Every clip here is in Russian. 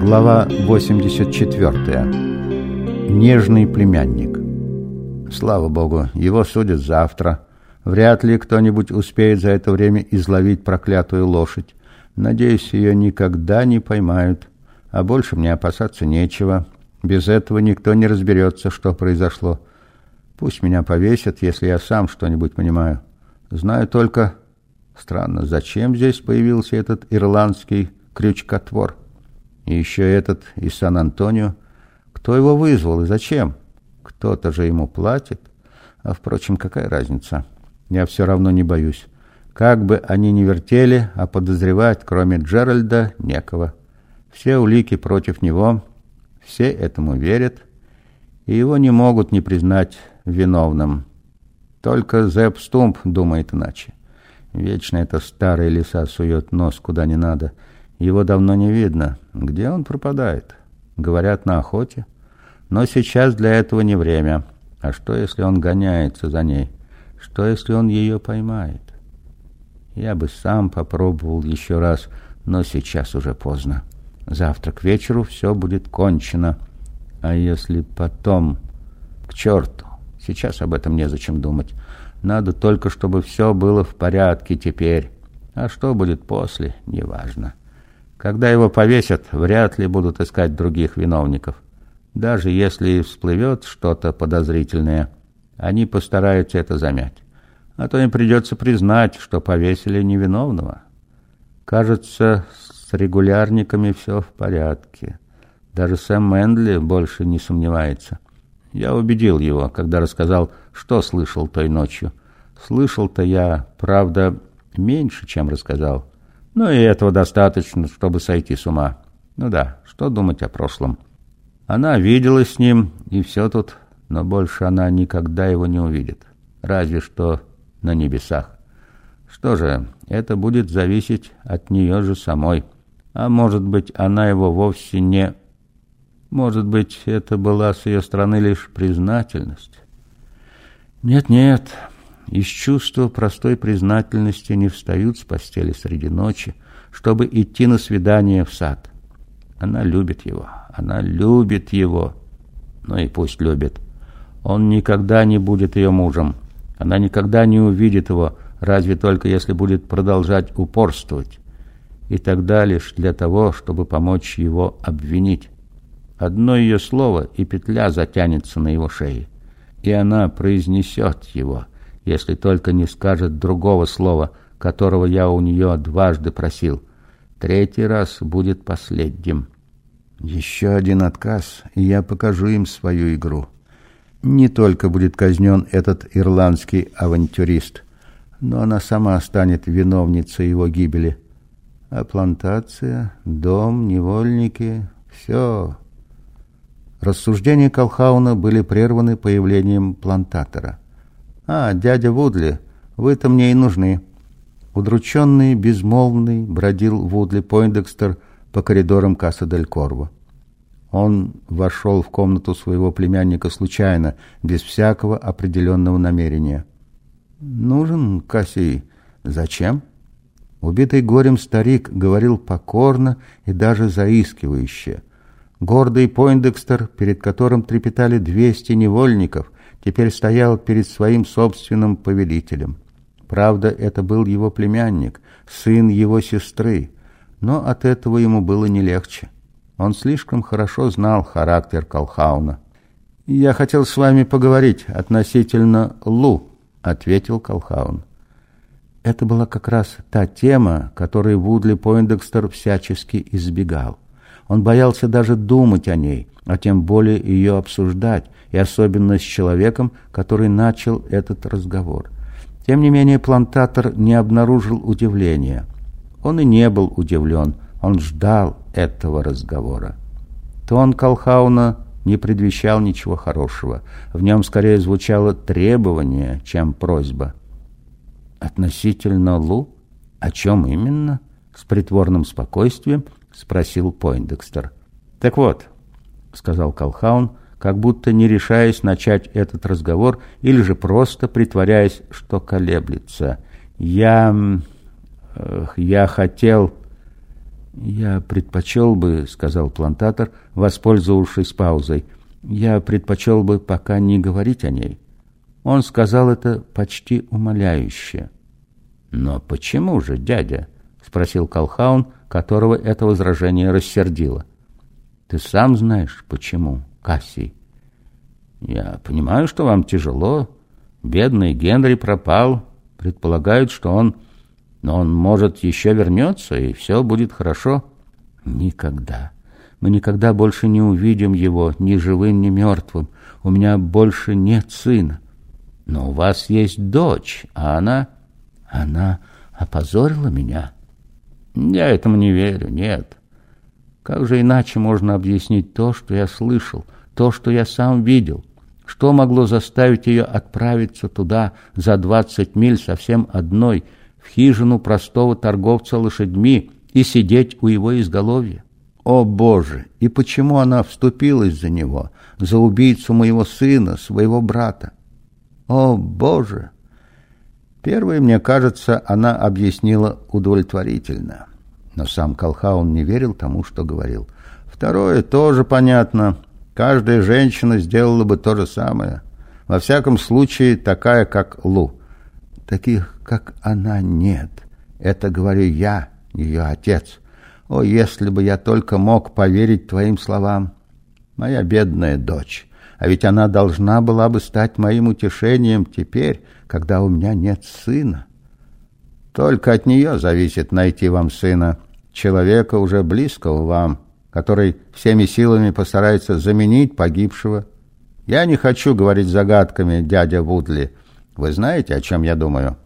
Глава 84. Нежный племянник. Слава богу, его судят завтра. Вряд ли кто-нибудь успеет за это время изловить проклятую лошадь. Надеюсь, ее никогда не поймают. А больше мне опасаться нечего. Без этого никто не разберется, что произошло. Пусть меня повесят, если я сам что-нибудь понимаю. Знаю только... Странно, зачем здесь появился этот ирландский крючкотвор? И еще этот из Сан-Антонио. Кто его вызвал и зачем? Кто-то же ему платит. А, впрочем, какая разница? Я все равно не боюсь. Как бы они ни вертели, а подозревать, кроме Джеральда, некого. Все улики против него, все этому верят, и его не могут не признать виновным. Только Зепп Стумп думает иначе. Вечно это старый лиса сует нос куда не надо. Его давно не видно. Где он пропадает? Говорят, на охоте. Но сейчас для этого не время. А что, если он гоняется за ней? Что, если он ее поймает? Я бы сам попробовал еще раз, но сейчас уже поздно. Завтра к вечеру все будет кончено. А если потом... К черту! Сейчас об этом незачем думать. Надо только, чтобы все было в порядке теперь. А что будет после, неважно. Когда его повесят, вряд ли будут искать других виновников. Даже если всплывет что-то подозрительное, они постараются это замять. А то им придется признать, что повесили невиновного. Кажется, с регулярниками все в порядке. Даже Сэм Мэндли больше не сомневается. Я убедил его, когда рассказал, что слышал той ночью. Слышал-то я, правда, меньше, чем рассказал. Но и этого достаточно, чтобы сойти с ума. Ну да, что думать о прошлом. Она виделась с ним, и все тут, но больше она никогда его не увидит. Разве что на небесах. Что же, это будет зависеть от нее же самой. А может быть, она его вовсе не... Может быть, это была с ее стороны лишь признательность? Нет-нет, из чувства простой признательности не встают с постели среди ночи, чтобы идти на свидание в сад. Она любит его, она любит его. Ну и пусть любит. Он никогда не будет ее мужем. Она никогда не увидит его, разве только если будет продолжать упорствовать и тогда лишь для того, чтобы помочь его обвинить. Одно ее слово, и петля затянется на его шее, и она произнесет его, если только не скажет другого слова, которого я у нее дважды просил. Третий раз будет последним. Еще один отказ, и я покажу им свою игру. Не только будет казнен этот ирландский авантюрист, но она сама станет виновницей его гибели – а плантация, дом, невольники — все. Рассуждения Колхауна были прерваны появлением плантатора. «А, дядя Вудли, вы-то мне и нужны». Удрученный, безмолвный, бродил Вудли Пойндекстер по коридорам Касса Дель Корво. Он вошел в комнату своего племянника случайно, без всякого определенного намерения. «Нужен, Кассий. Зачем?» Убитый горем старик говорил покорно и даже заискивающе. Гордый Пойндекстер, перед которым трепетали двести невольников, теперь стоял перед своим собственным повелителем. Правда, это был его племянник, сын его сестры, но от этого ему было не легче. Он слишком хорошо знал характер Колхауна. «Я хотел с вами поговорить относительно Лу», — ответил Колхаун. Это была как раз та тема, которой Вудли Пойндекстер всячески избегал. Он боялся даже думать о ней, а тем более ее обсуждать, и особенно с человеком, который начал этот разговор. Тем не менее, плантатор не обнаружил удивления. Он и не был удивлен, он ждал этого разговора. Тон Колхауна не предвещал ничего хорошего. В нем скорее звучало требование, чем просьба. «Относительно Лу? О чем именно?» С притворным спокойствием спросил Пойндекстер. «Так вот», — сказал Колхаун, как будто не решаясь начать этот разговор или же просто притворяясь, что колеблется. «Я... я хотел...» «Я предпочел бы», — сказал плантатор, воспользовавшись паузой, «я предпочел бы пока не говорить о ней». Он сказал это почти умоляюще. «Но почему же, дядя?» — спросил Колхаун, которого это возражение рассердило. «Ты сам знаешь, почему, Кассий?» «Я понимаю, что вам тяжело. Бедный Генри пропал. Предполагают, что он но он, может, еще вернется, и все будет хорошо. Никогда. Мы никогда больше не увидим его, ни живым, ни мертвым. У меня больше нет сына. Но у вас есть дочь, а она... Она опозорила меня. Я этому не верю, нет. Как же иначе можно объяснить то, что я слышал, то, что я сам видел? Что могло заставить ее отправиться туда за двадцать миль совсем одной, в хижину простого торговца лошадьми и сидеть у его изголовья. О, Боже! И почему она вступилась за него, за убийцу моего сына, своего брата? О, Боже! Первое, мне кажется, она объяснила удовлетворительно. Но сам Колхаун не верил тому, что говорил. Второе тоже понятно. Каждая женщина сделала бы то же самое. Во всяком случае, такая, как Лу. Таких, как она, нет. Это говорю я, ее отец. О, если бы я только мог поверить твоим словам. Моя бедная дочь. А ведь она должна была бы стать моим утешением теперь, когда у меня нет сына. Только от нее зависит найти вам сына, человека уже близкого вам, который всеми силами постарается заменить погибшего. Я не хочу говорить загадками, дядя Вудли, вы знаете, о чем я думаю?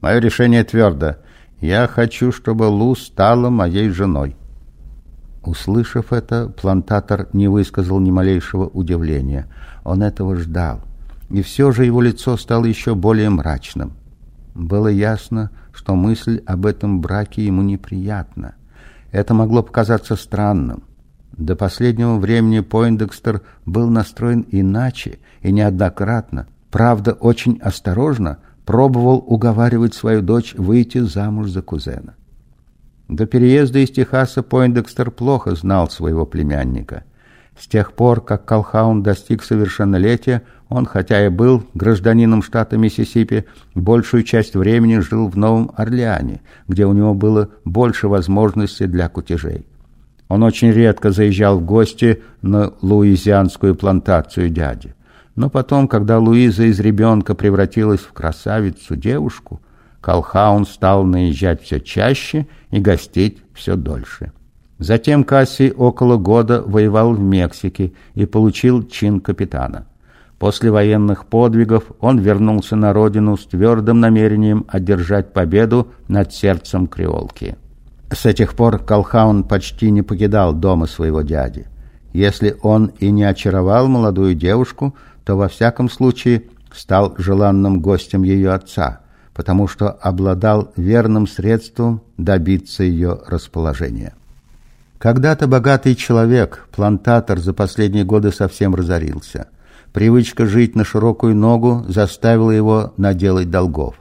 Мое решение твердо. Я хочу, чтобы Лу стала моей женой. Услышав это, плантатор не высказал ни малейшего удивления. Он этого ждал. И все же его лицо стало еще более мрачным. Было ясно, что мысль об этом браке ему неприятна. Это могло показаться странным. До последнего времени Пойндекстер был настроен иначе и неоднократно правда, очень осторожно пробовал уговаривать свою дочь выйти замуж за кузена. До переезда из Техаса Пойндекстер плохо знал своего племянника. С тех пор, как Колхаун достиг совершеннолетия, он, хотя и был гражданином штата Миссисипи, большую часть времени жил в Новом Орлеане, где у него было больше возможностей для кутежей. Он очень редко заезжал в гости на луизианскую плантацию дяди. Но потом, когда Луиза из ребенка превратилась в красавицу-девушку, Колхаун стал наезжать все чаще и гостить все дольше. Затем Касси около года воевал в Мексике и получил чин капитана. После военных подвигов он вернулся на родину с твердым намерением одержать победу над сердцем креолки. С этих пор Колхаун почти не покидал дома своего дяди. Если он и не очаровал молодую девушку, то во всяком случае стал желанным гостем ее отца, потому что обладал верным средством добиться ее расположения. Когда-то богатый человек, плантатор, за последние годы совсем разорился. Привычка жить на широкую ногу заставила его наделать долгов.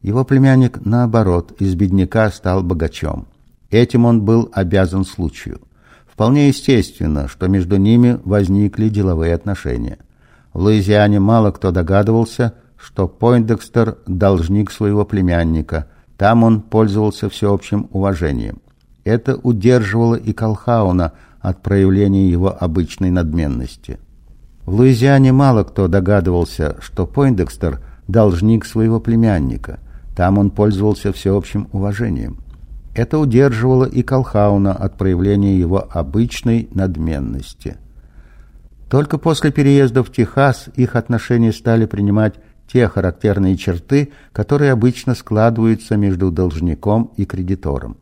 Его племянник, наоборот, из бедняка стал богачом. Этим он был обязан случаю. Вполне естественно, что между ними возникли деловые отношения – в Луизиане мало кто догадывался, что Пойндекстер – должник своего племянника. Там он пользовался всеобщим уважением. Это удерживало и Колхауна от проявления его обычной надменности. В Луизиане мало кто догадывался, что Пойндекстер – должник своего племянника. Там он пользовался всеобщим уважением. Это удерживало и Колхауна от проявления его обычной надменности – только после переезда в Техас их отношения стали принимать те характерные черты, которые обычно складываются между должником и кредитором.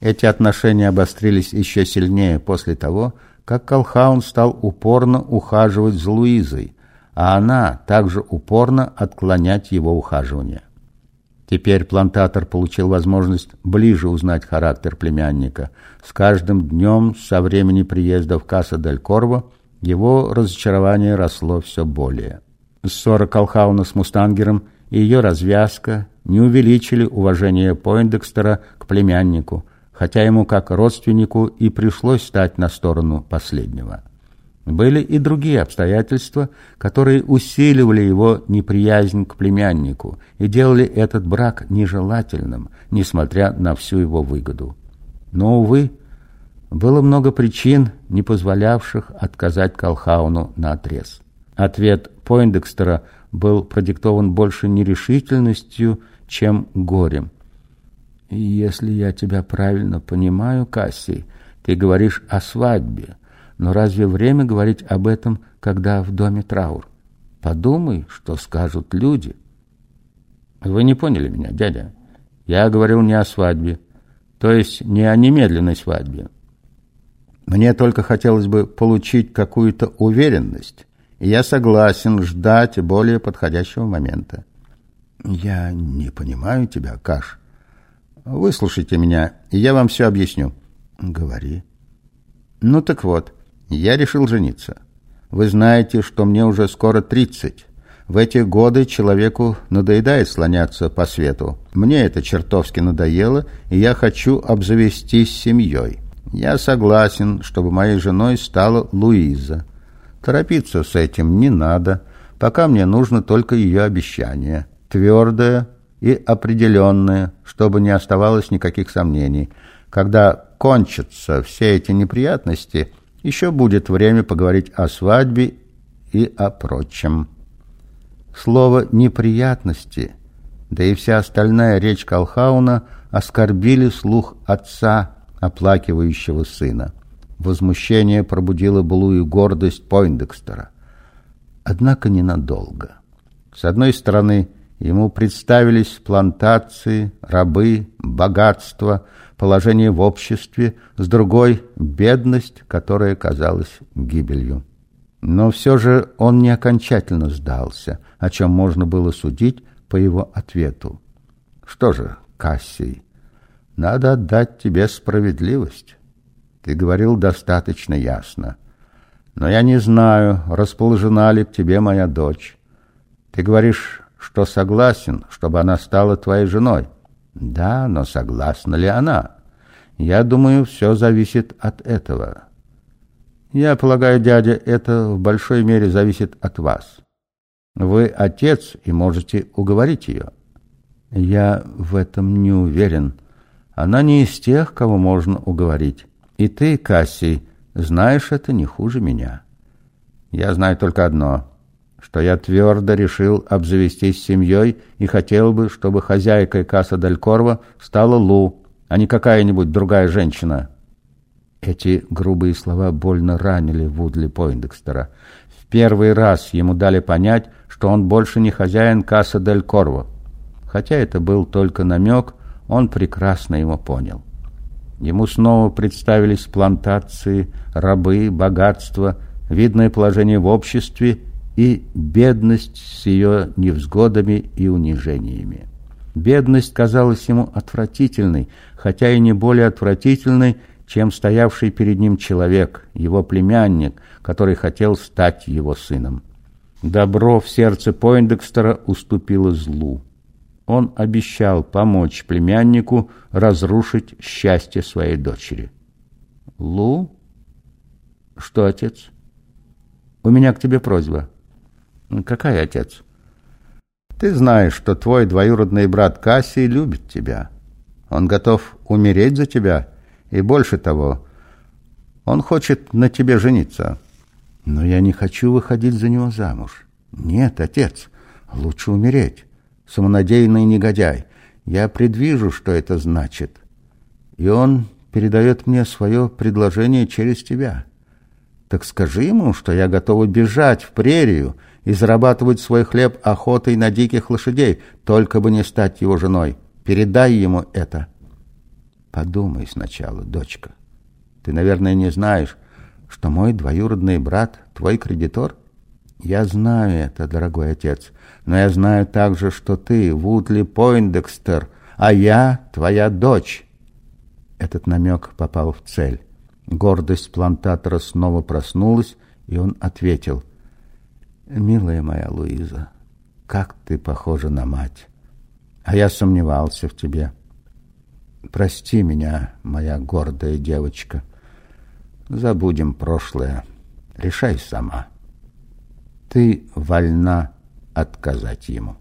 Эти отношения обострились еще сильнее после того, как Колхаун стал упорно ухаживать за Луизой, а она также упорно отклонять его ухаживание. Теперь плантатор получил возможность ближе узнать характер племянника. С каждым днем со времени приезда в Касса-дель-Корво его разочарование росло все более. Ссора Колхауна с Мустангером и ее развязка не увеличили уважение Пойндекстера к племяннику, хотя ему как родственнику и пришлось стать на сторону последнего. Были и другие обстоятельства, которые усиливали его неприязнь к племяннику и делали этот брак нежелательным, несмотря на всю его выгоду. Но, увы, было много причин, не позволявших отказать Колхауну на отрез. Ответ Пойндекстера был продиктован больше нерешительностью, чем горем. «Если я тебя правильно понимаю, Кассий, ты говоришь о свадьбе, но разве время говорить об этом, когда в доме траур? Подумай, что скажут люди». «Вы не поняли меня, дядя. Я говорил не о свадьбе, то есть не о немедленной свадьбе. Мне только хотелось бы получить какую-то уверенность, и я согласен ждать более подходящего момента. Я не понимаю тебя, Каш. Выслушайте меня, и я вам все объясню. Говори. Ну так вот, я решил жениться. Вы знаете, что мне уже скоро тридцать. В эти годы человеку надоедает слоняться по свету. Мне это чертовски надоело, и я хочу обзавестись семьей. Я согласен, чтобы моей женой стала Луиза. Торопиться с этим не надо, пока мне нужно только ее обещание. Твердое и определенное, чтобы не оставалось никаких сомнений. Когда кончатся все эти неприятности, еще будет время поговорить о свадьбе и о прочем. Слово «неприятности», да и вся остальная речь Колхауна оскорбили слух отца оплакивающего сына. Возмущение пробудило былую гордость Пойндекстера. Однако ненадолго. С одной стороны, ему представились плантации, рабы, богатство, положение в обществе, с другой — бедность, которая казалась гибелью. Но все же он не окончательно сдался, о чем можно было судить по его ответу. Что же, Кассий, надо отдать тебе справедливость. Ты говорил достаточно ясно. Но я не знаю, расположена ли к тебе моя дочь. Ты говоришь, что согласен, чтобы она стала твоей женой. Да, но согласна ли она? Я думаю, все зависит от этого. Я полагаю, дядя, это в большой мере зависит от вас. Вы отец и можете уговорить ее. Я в этом не уверен, — она не из тех, кого можно уговорить. И ты, Кассий, знаешь это не хуже меня. Я знаю только одно, что я твердо решил обзавестись семьей и хотел бы, чтобы хозяйкой Касса Дель Корво стала Лу, а не какая-нибудь другая женщина. Эти грубые слова больно ранили Вудли Пойндекстера. В первый раз ему дали понять, что он больше не хозяин Касса Дель Корво. Хотя это был только намек, он прекрасно его понял. Ему снова представились плантации, рабы, богатство, видное положение в обществе и бедность с ее невзгодами и унижениями. Бедность казалась ему отвратительной, хотя и не более отвратительной, чем стоявший перед ним человек, его племянник, который хотел стать его сыном. Добро в сердце Пойндекстера уступило злу он обещал помочь племяннику разрушить счастье своей дочери. «Лу? Что, отец? У меня к тебе просьба». «Какая, отец?» «Ты знаешь, что твой двоюродный брат Кассий любит тебя. Он готов умереть за тебя, и больше того, он хочет на тебе жениться». «Но я не хочу выходить за него замуж». «Нет, отец, лучше умереть» самонадеянный негодяй. Я предвижу, что это значит. И он передает мне свое предложение через тебя. Так скажи ему, что я готова бежать в прерию и зарабатывать свой хлеб охотой на диких лошадей, только бы не стать его женой. Передай ему это. Подумай сначала, дочка. Ты, наверное, не знаешь, что мой двоюродный брат твой кредитор? Я знаю это, дорогой отец, но я знаю также, что ты Вудли Пойндекстер, а я твоя дочь. Этот намек попал в цель. Гордость плантатора снова проснулась, и он ответил. «Милая моя Луиза, как ты похожа на мать! А я сомневался в тебе». Прости меня, моя гордая девочка. Забудем прошлое. Решай сама. Ты вольна отказать ему.